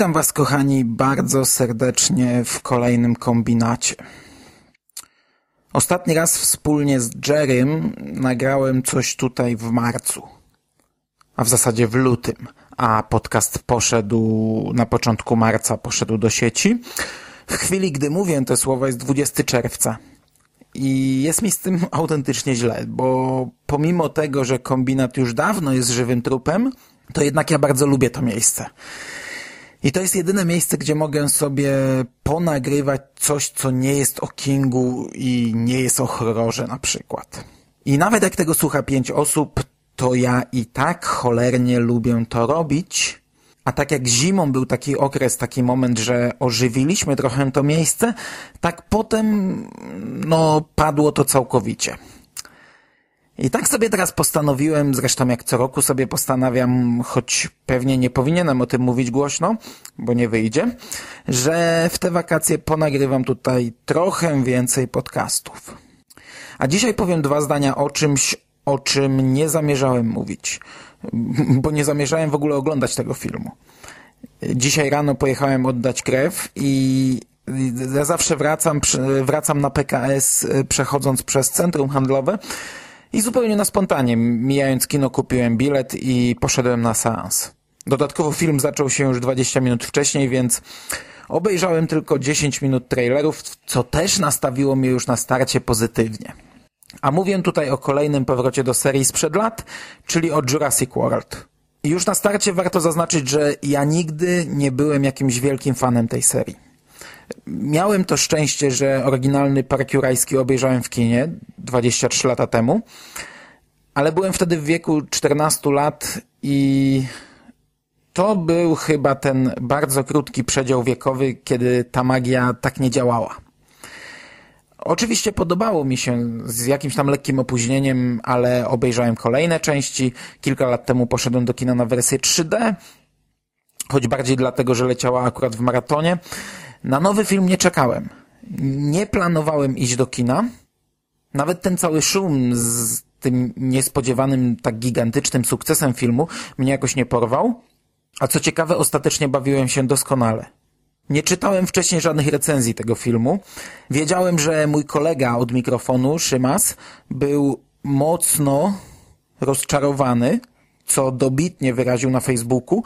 Witam Was, kochani, bardzo serdecznie w kolejnym kombinacie. Ostatni raz wspólnie z Jerrym nagrałem coś tutaj w marcu, a w zasadzie w lutym, a podcast poszedł na początku marca, poszedł do sieci. W chwili, gdy mówię te słowa, jest 20 czerwca. I jest mi z tym autentycznie źle, bo pomimo tego, że kombinat już dawno jest żywym trupem, to jednak ja bardzo lubię to miejsce. I to jest jedyne miejsce, gdzie mogę sobie ponagrywać coś, co nie jest o Kingu i nie jest o horrorze na przykład. I nawet jak tego słucha pięć osób, to ja i tak cholernie lubię to robić. A tak jak zimą był taki okres, taki moment, że ożywiliśmy trochę to miejsce, tak potem, no, padło to całkowicie. I tak sobie teraz postanowiłem, zresztą jak co roku sobie postanawiam, choć pewnie nie powinienem o tym mówić głośno, bo nie wyjdzie, że w te wakacje ponagrywam tutaj trochę więcej podcastów. A dzisiaj powiem dwa zdania o czymś, o czym nie zamierzałem mówić, bo nie zamierzałem w ogóle oglądać tego filmu. Dzisiaj rano pojechałem oddać krew i ja zawsze wracam, wracam na PKS przechodząc przez centrum handlowe i zupełnie na spontanie, mijając kino, kupiłem bilet i poszedłem na seans. Dodatkowo film zaczął się już 20 minut wcześniej, więc obejrzałem tylko 10 minut trailerów, co też nastawiło mnie już na starcie pozytywnie. A mówię tutaj o kolejnym powrocie do serii sprzed lat, czyli o Jurassic World. I już na starcie warto zaznaczyć, że ja nigdy nie byłem jakimś wielkim fanem tej serii. Miałem to szczęście, że oryginalny Park Jurajski obejrzałem w kinie 23 lata temu, ale byłem wtedy w wieku 14 lat i to był chyba ten bardzo krótki przedział wiekowy, kiedy ta magia tak nie działała. Oczywiście podobało mi się z jakimś tam lekkim opóźnieniem, ale obejrzałem kolejne części. Kilka lat temu poszedłem do kina na wersję 3D, choć bardziej dlatego, że leciała akurat w maratonie. Na nowy film nie czekałem. Nie planowałem iść do kina. Nawet ten cały szum z tym niespodziewanym, tak gigantycznym sukcesem filmu mnie jakoś nie porwał. A co ciekawe, ostatecznie bawiłem się doskonale. Nie czytałem wcześniej żadnych recenzji tego filmu. Wiedziałem, że mój kolega od mikrofonu, Szymas, był mocno rozczarowany, co dobitnie wyraził na Facebooku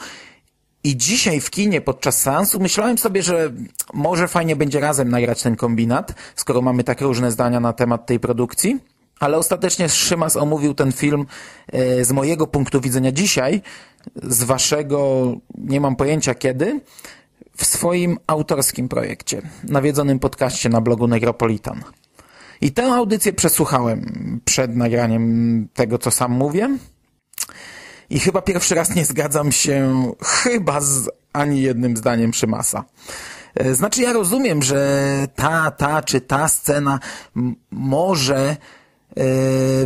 i dzisiaj w kinie podczas seansu myślałem sobie, że może fajnie będzie razem nagrać ten kombinat, skoro mamy tak różne zdania na temat tej produkcji. Ale ostatecznie Szymas omówił ten film e, z mojego punktu widzenia dzisiaj, z waszego nie mam pojęcia kiedy, w swoim autorskim projekcie, nawiedzonym podcaście na blogu Negropolitan. I tę audycję przesłuchałem przed nagraniem tego, co sam mówię. I chyba pierwszy raz nie zgadzam się chyba z ani jednym zdaniem Szymasa. E, znaczy ja rozumiem, że ta, ta czy ta scena może e,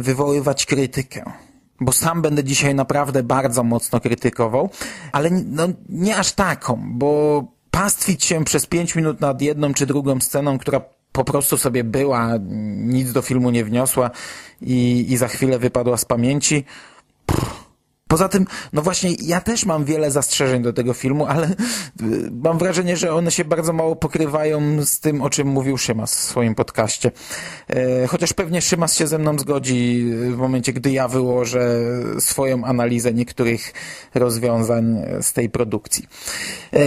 wywoływać krytykę. Bo sam będę dzisiaj naprawdę bardzo mocno krytykował, ale no, nie aż taką, bo pastwić się przez pięć minut nad jedną czy drugą sceną, która po prostu sobie była, nic do filmu nie wniosła i, i za chwilę wypadła z pamięci. Pff Poza tym, no właśnie, ja też mam wiele zastrzeżeń do tego filmu, ale y, mam wrażenie, że one się bardzo mało pokrywają z tym, o czym mówił Szymas w swoim podcaście. E, chociaż pewnie Szymas się ze mną zgodzi w momencie, gdy ja wyłożę swoją analizę niektórych rozwiązań z tej produkcji. E,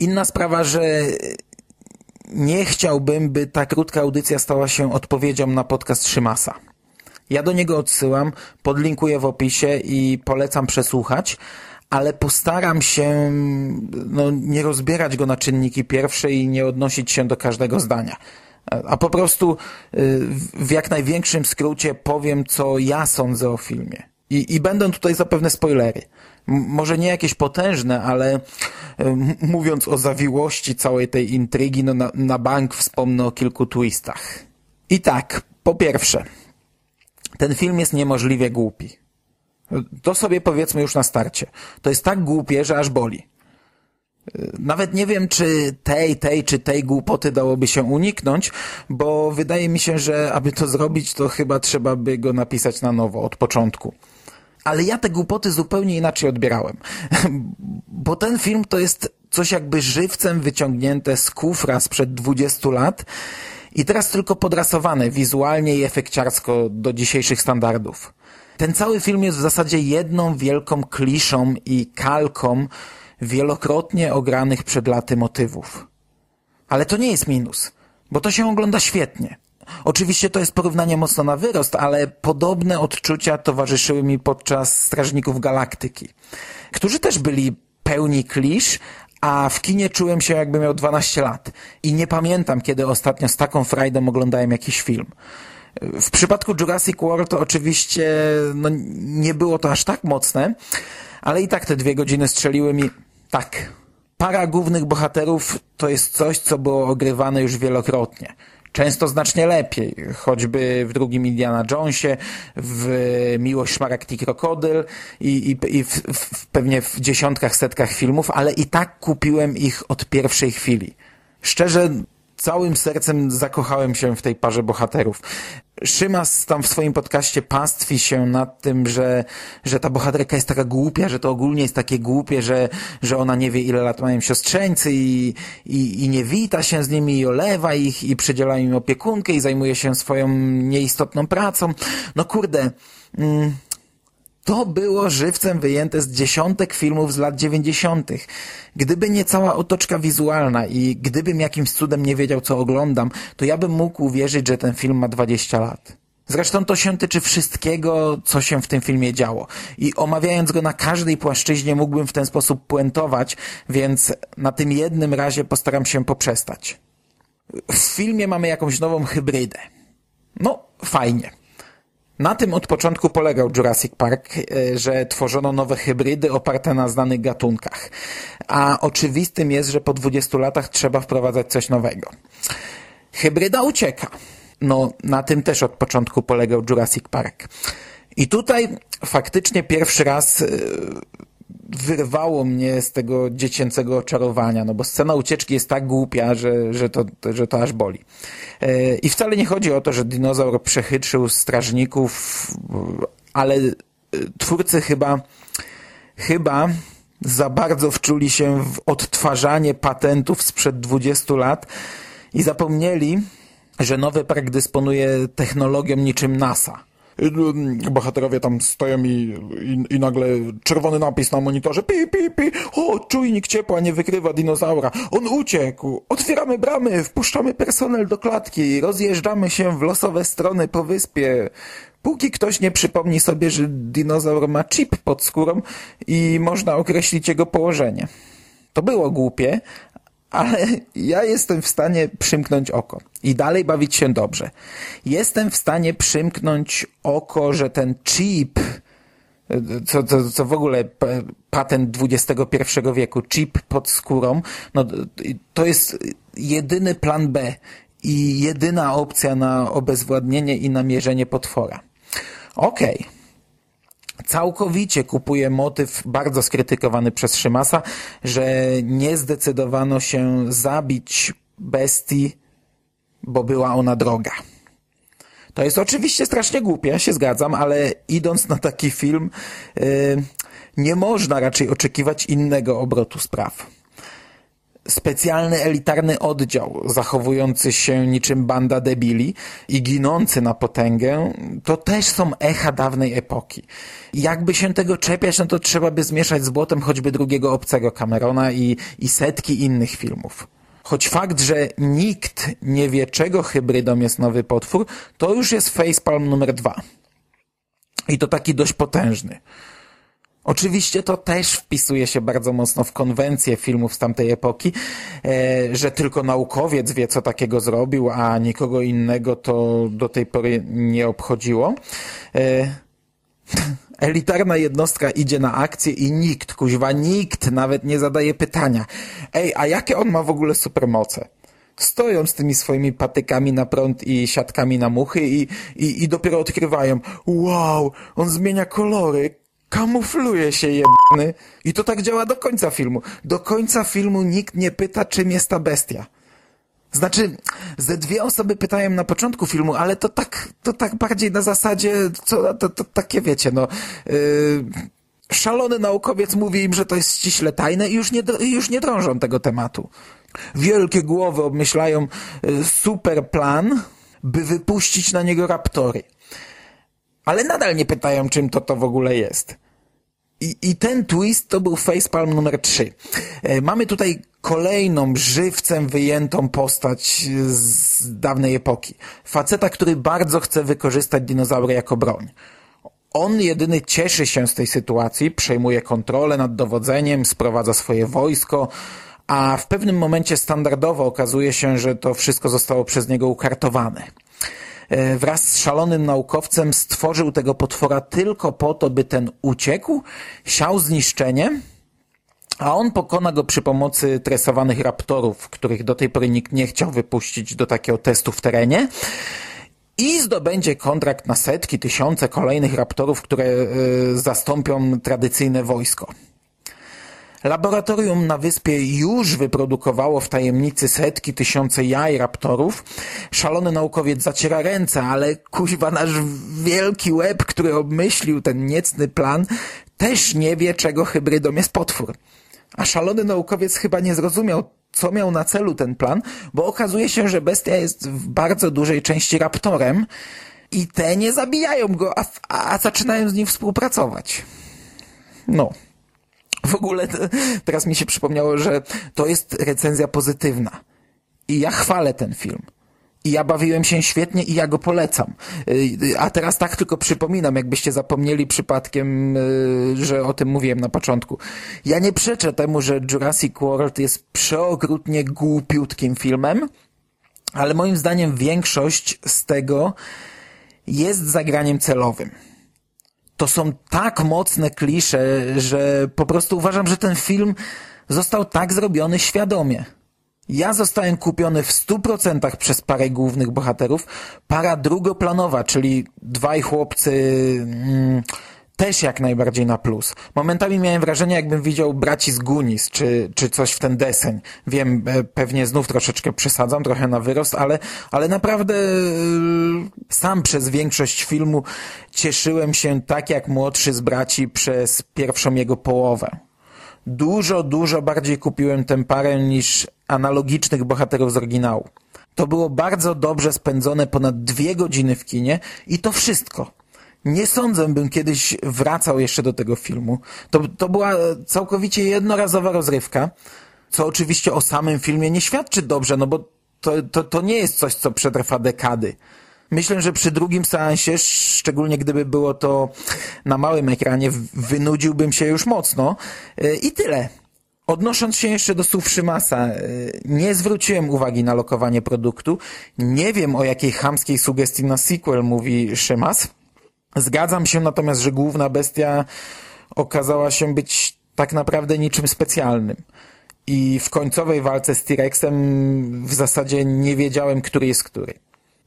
inna sprawa, że nie chciałbym, by ta krótka audycja stała się odpowiedzią na podcast Szymasa. Ja do niego odsyłam, podlinkuję w opisie i polecam przesłuchać, ale postaram się no, nie rozbierać go na czynniki pierwsze i nie odnosić się do każdego zdania. A po prostu y, w jak największym skrócie powiem, co ja sądzę o filmie. I, i będą tutaj zapewne spoilery. może nie jakieś potężne, ale y, mówiąc o zawiłości całej tej intrygi, no na, na bank wspomnę o kilku twistach. I tak, po pierwsze, ten film jest niemożliwie głupi. To sobie powiedzmy już na starcie. To jest tak głupie, że aż boli. Nawet nie wiem, czy tej, tej, czy tej głupoty dałoby się uniknąć, bo wydaje mi się, że aby to zrobić, to chyba trzeba by go napisać na nowo, od początku. Ale ja te głupoty zupełnie inaczej odbierałem. Bo ten film to jest coś jakby żywcem wyciągnięte z kufra sprzed 20 lat i teraz tylko podrasowane wizualnie i efekciarsko do dzisiejszych standardów. Ten cały film jest w zasadzie jedną wielką kliszą i kalką wielokrotnie ogranych przed laty motywów. Ale to nie jest minus, bo to się ogląda świetnie. Oczywiście to jest porównanie mocno na wyrost, ale podobne odczucia towarzyszyły mi podczas Strażników Galaktyki, którzy też byli pełni klisz, a w kinie czułem się jakby miał 12 lat. I nie pamiętam, kiedy ostatnio z taką frajdą oglądałem jakiś film. W przypadku Jurassic World oczywiście no, nie było to aż tak mocne, ale i tak te dwie godziny strzeliły mi tak. Para głównych bohaterów to jest coś, co było ogrywane już wielokrotnie. Często znacznie lepiej, choćby w drugim Indiana Jonesie, w Miłość Szmaragd i Krokodyl i, i, i w, w, pewnie w dziesiątkach, setkach filmów, ale i tak kupiłem ich od pierwszej chwili. Szczerze, całym sercem zakochałem się w tej parze bohaterów. Szymas tam w swoim podcaście pastwi się nad tym, że, że ta bohaterka jest taka głupia, że to ogólnie jest takie głupie, że, że ona nie wie ile lat mają siostrzeńcy i, i, i nie wita się z nimi i olewa ich i przydziela im opiekunkę i zajmuje się swoją nieistotną pracą. No kurde... Mm, to było żywcem wyjęte z dziesiątek filmów z lat dziewięćdziesiątych. Gdyby nie cała otoczka wizualna i gdybym jakimś cudem nie wiedział, co oglądam, to ja bym mógł uwierzyć, że ten film ma 20 lat. Zresztą to się tyczy wszystkiego, co się w tym filmie działo. I omawiając go na każdej płaszczyźnie mógłbym w ten sposób puentować, więc na tym jednym razie postaram się poprzestać. W filmie mamy jakąś nową hybrydę. No, fajnie. Na tym od początku polegał Jurassic Park, e, że tworzono nowe hybrydy oparte na znanych gatunkach. A oczywistym jest, że po 20 latach trzeba wprowadzać coś nowego. Hybryda ucieka. No, na tym też od początku polegał Jurassic Park. I tutaj faktycznie pierwszy raz e, wyrwało mnie z tego dziecięcego oczarowania, no bo scena ucieczki jest tak głupia, że, że, to, że to aż boli. E, I wcale nie chodzi o to, że dinozaur przechytrzył strażników, ale e, twórcy chyba chyba za bardzo wczuli się w odtwarzanie patentów sprzed 20 lat i zapomnieli, że nowy park dysponuje technologią niczym NASA bohaterowie tam stoją i, i, i, nagle czerwony napis na monitorze. Pi, pi, pi, o, czujnik ciepła nie wykrywa dinozaura, on uciekł, otwieramy bramy, wpuszczamy personel do klatki, rozjeżdżamy się w losowe strony po wyspie, póki ktoś nie przypomni sobie, że dinozaur ma chip pod skórą i można określić jego położenie. To było głupie, ale ja jestem w stanie przymknąć oko i dalej bawić się dobrze. Jestem w stanie przymknąć oko, że ten chip, co, co, co w ogóle patent XXI wieku, chip pod skórą, no, to jest jedyny plan B i jedyna opcja na obezwładnienie i namierzenie potwora. Okej. Okay całkowicie kupuje motyw bardzo skrytykowany przez Szymasa, że nie zdecydowano się zabić bestii, bo była ona droga. To jest oczywiście strasznie głupie, się zgadzam, ale idąc na taki film, yy, nie można raczej oczekiwać innego obrotu spraw specjalny elitarny oddział zachowujący się niczym banda debili i ginący na potęgę, to też są echa dawnej epoki. Jakby się tego czepiać, no to trzeba by zmieszać z błotem choćby drugiego obcego Camerona i, i setki innych filmów. Choć fakt, że nikt nie wie, czego hybrydą jest nowy potwór, to już jest facepalm numer dwa. I to taki dość potężny. Oczywiście to też wpisuje się bardzo mocno w konwencję filmów z tamtej epoki, e, że tylko naukowiec wie, co takiego zrobił, a nikogo innego to do tej pory nie obchodziło. E, elitarna jednostka idzie na akcję i nikt, kuźwa, nikt nawet nie zadaje pytania. Ej, a jakie on ma w ogóle supermoce? stoją z tymi swoimi patykami na prąd i siatkami na muchy i, i, i dopiero odkrywają, wow, on zmienia kolory, kamufluje się jebany. I to tak działa do końca filmu. Do końca filmu nikt nie pyta, czym jest ta bestia. Znaczy, ze dwie osoby pytałem na początku filmu, ale to tak, to tak bardziej na zasadzie, co, to, to takie wiecie, no, yy, szalony naukowiec mówi im, że to jest ściśle tajne i już nie, już nie drążą tego tematu. Wielkie głowy obmyślają yy, super plan, by wypuścić na niego raptory. Ale nadal nie pytają, czym to to w ogóle jest. I, I ten twist to był facepalm numer 3. E, mamy tutaj kolejną żywcem wyjętą postać z dawnej epoki. Faceta, który bardzo chce wykorzystać dinozaury jako broń. On jedyny cieszy się z tej sytuacji, przejmuje kontrolę nad dowodzeniem, sprowadza swoje wojsko, a w pewnym momencie standardowo okazuje się, że to wszystko zostało przez niego ukartowane. E, wraz z szalonym naukowcem stworzył tego potwora tylko po to, by ten uciekł, siał zniszczenie, a on pokona go przy pomocy tresowanych raptorów, których do tej pory nikt nie chciał wypuścić do takiego testu w terenie i zdobędzie kontrakt na setki, tysiące kolejnych raptorów, które y, zastąpią tradycyjne wojsko. Laboratorium na wyspie już wyprodukowało w tajemnicy setki, tysiące jaj raptorów. Szalony naukowiec zaciera ręce, ale kuźwa nasz wielki łeb, który obmyślił ten niecny plan, też nie wie, czego hybrydą jest potwór. A szalony naukowiec chyba nie zrozumiał, co miał na celu ten plan, bo okazuje się, że bestia jest w bardzo dużej części raptorem i te nie zabijają go, a, a zaczynają z nim współpracować. No. W ogóle teraz mi się przypomniało, że to jest recenzja pozytywna. I ja chwalę ten film. I ja bawiłem się świetnie i ja go polecam. Y, a teraz tak tylko przypominam, jakbyście zapomnieli przypadkiem, y, że o tym mówiłem na początku. Ja nie przeczę temu, że Jurassic World jest przeokrutnie głupiutkim filmem, ale moim zdaniem większość z tego jest zagraniem celowym to są tak mocne klisze, że po prostu uważam, że ten film został tak zrobiony świadomie. Ja zostałem kupiony w 100% przez parę głównych bohaterów. Para drugoplanowa, czyli dwaj chłopcy... Mm, też jak najbardziej na plus. Momentami miałem wrażenie, jakbym widział braci z Gunis, czy, czy coś w ten deseń. Wiem, e, pewnie znów troszeczkę przesadzam, trochę na wyrost, ale, ale naprawdę sam przez większość filmu cieszyłem się tak jak młodszy z braci przez pierwszą jego połowę. Dużo, dużo bardziej kupiłem tę parę niż analogicznych bohaterów z oryginału. To było bardzo dobrze spędzone ponad dwie godziny w kinie i to wszystko. Nie sądzę, bym kiedyś wracał jeszcze do tego filmu. To, to była całkowicie jednorazowa rozrywka, co oczywiście o samym filmie nie świadczy dobrze, no bo to, to, to nie jest coś, co przetrwa dekady. Myślę, że przy drugim seansie, szczególnie gdyby było to na małym ekranie, wynudziłbym się już mocno. E, I tyle. Odnosząc się jeszcze do słów Szymasa, e, nie zwróciłem uwagi na lokowanie produktu. Nie wiem, o jakiej chamskiej sugestii na sequel mówi Szymas. Zgadzam się natomiast, że główna bestia okazała się być tak naprawdę niczym specjalnym. I w końcowej walce z T-Rexem w zasadzie nie wiedziałem, który jest który.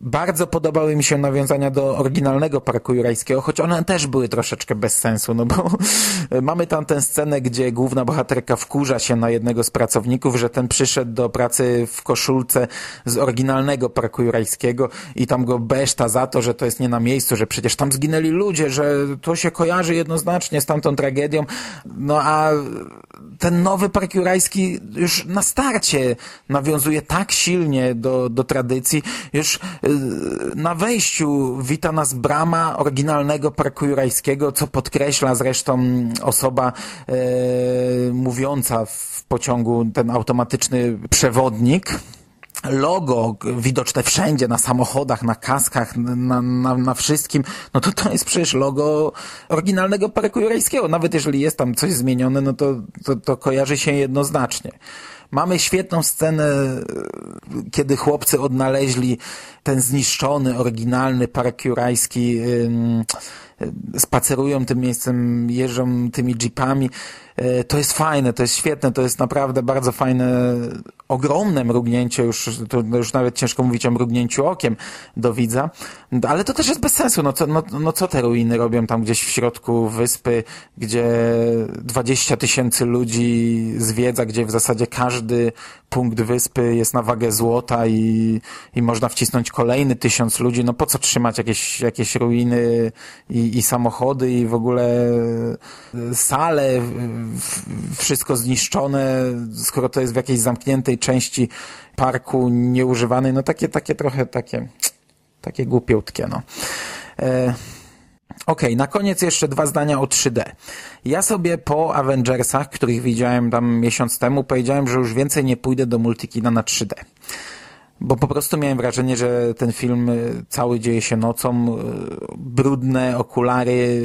Bardzo podobały mi się nawiązania do oryginalnego Parku Jurajskiego, choć one też były troszeczkę bez sensu, no bo mamy tam tę scenę, gdzie główna bohaterka wkurza się na jednego z pracowników, że ten przyszedł do pracy w koszulce z oryginalnego Parku Jurajskiego i tam go beszta za to, że to jest nie na miejscu, że przecież tam zginęli ludzie, że to się kojarzy jednoznacznie z tamtą tragedią. No a ten nowy Park Jurajski już na starcie nawiązuje tak silnie do, do tradycji, już na wejściu wita nas brama oryginalnego parku jurajskiego, co podkreśla zresztą osoba e, mówiąca w pociągu, ten automatyczny przewodnik logo widoczne wszędzie, na samochodach, na kaskach, na, na, na wszystkim, no to to jest przecież logo oryginalnego parku jurajskiego. Nawet jeżeli jest tam coś zmienione, no to, to, to kojarzy się jednoznacznie. Mamy świetną scenę, kiedy chłopcy odnaleźli ten zniszczony, oryginalny park jurajski spacerują tym miejscem, jeżdżą tymi jeepami. E, to jest fajne, to jest świetne, to jest naprawdę bardzo fajne, ogromne mrugnięcie, już, to już nawet ciężko mówić o mrugnięciu okiem do widza, ale to też jest bez sensu, no co, no, no co te ruiny robią tam gdzieś w środku wyspy, gdzie 20 tysięcy ludzi zwiedza, gdzie w zasadzie każdy punkt wyspy jest na wagę złota i, i można wcisnąć kolejny tysiąc ludzi, no po co trzymać jakieś, jakieś ruiny i, i samochody i w ogóle sale, wszystko zniszczone, skoro to jest w jakiejś zamkniętej części parku nieużywanej, no takie, takie trochę takie, takie głupiutkie, no. E, Okej, okay, na koniec jeszcze dwa zdania o 3D. Ja sobie po Avengersach, których widziałem tam miesiąc temu, powiedziałem, że już więcej nie pójdę do multikina na 3D bo po prostu miałem wrażenie, że ten film y, cały dzieje się nocą, y, brudne okulary,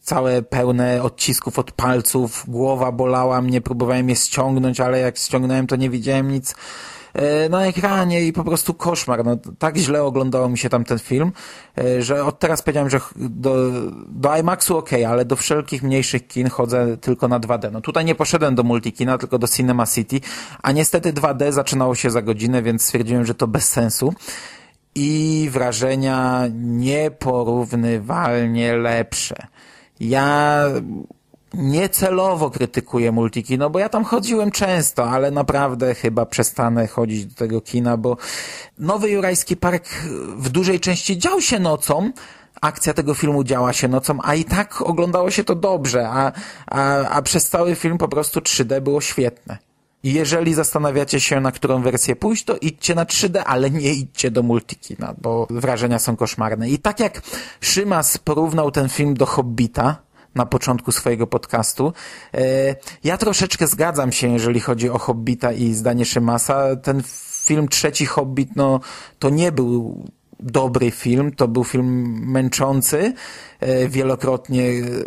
całe pełne odcisków od palców, głowa bolała mnie, próbowałem je ściągnąć, ale jak ściągnąłem, to nie widziałem nic na ekranie i po prostu koszmar. No, tak źle oglądało mi się tam ten film, e, że od teraz powiedziałem, że do, do IMAXu ok, ale do wszelkich mniejszych kin chodzę tylko na 2D. No tutaj nie poszedłem do multikina, tylko do Cinema City, a niestety 2D zaczynało się za godzinę, więc stwierdziłem, że to bez sensu i wrażenia nieporównywalnie lepsze. Ja niecelowo krytykuję multikino, bo ja tam chodziłem często, ale naprawdę chyba przestanę chodzić do tego kina, bo Nowy Jurajski Park w dużej części dział się nocą, akcja tego filmu działa się nocą, a i tak oglądało się to dobrze, a, a, a przez cały film po prostu 3D było świetne. Jeżeli zastanawiacie się, na którą wersję pójść, to idźcie na 3D, ale nie idźcie do multikina, bo wrażenia są koszmarne. I tak jak Szymas porównał ten film do Hobbita, na początku swojego podcastu. E, ja troszeczkę zgadzam się, jeżeli chodzi o Hobbita i zdanie Szymasa. Ten film Trzeci Hobbit, no, to nie był dobry film, to był film męczący, e, wielokrotnie,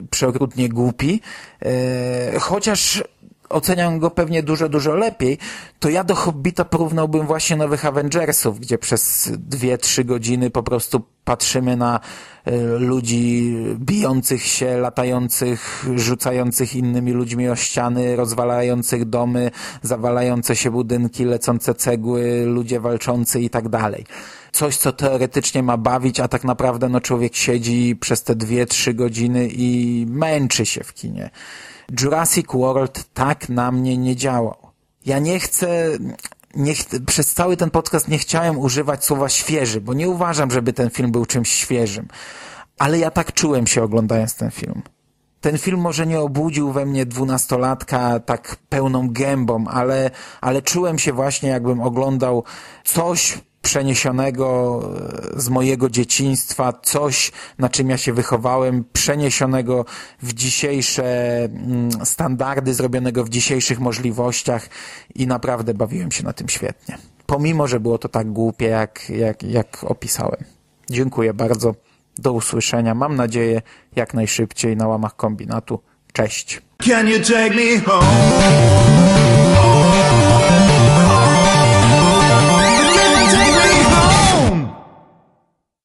przeokrutnie głupi, e, chociaż oceniam go pewnie dużo, dużo lepiej, to ja do Hobbita porównałbym właśnie nowych Avengersów, gdzie przez dwie, trzy godziny po prostu patrzymy na y, ludzi bijących się, latających, rzucających innymi ludźmi o ściany, rozwalających domy, zawalające się budynki, lecące cegły, ludzie walczący i tak dalej coś, co teoretycznie ma bawić, a tak naprawdę no, człowiek siedzi przez te dwie, trzy godziny i męczy się w kinie. Jurassic World tak na mnie nie działał. Ja nie chcę, nie przez cały ten podcast nie chciałem używać słowa świeży, bo nie uważam, żeby ten film był czymś świeżym. Ale ja tak czułem się oglądając ten film. Ten film może nie obudził we mnie dwunastolatka tak pełną gębą, ale, ale czułem się właśnie jakbym oglądał coś, przeniesionego e, z mojego dzieciństwa, coś, na czym ja się wychowałem, przeniesionego w dzisiejsze mm, standardy, zrobionego w dzisiejszych możliwościach i naprawdę bawiłem się na tym świetnie. Pomimo, że było to tak głupie, jak, jak, jak opisałem. Dziękuję bardzo. Do usłyszenia. Mam nadzieję jak najszybciej na łamach kombinatu. Cześć.